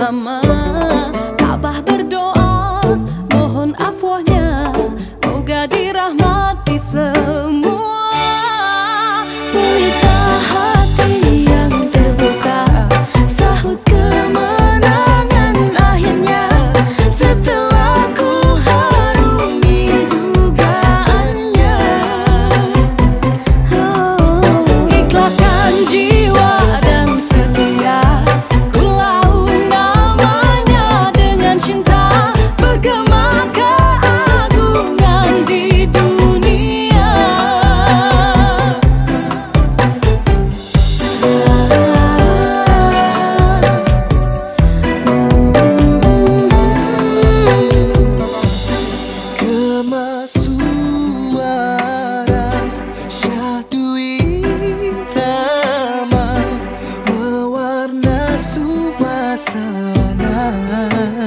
bersama sana.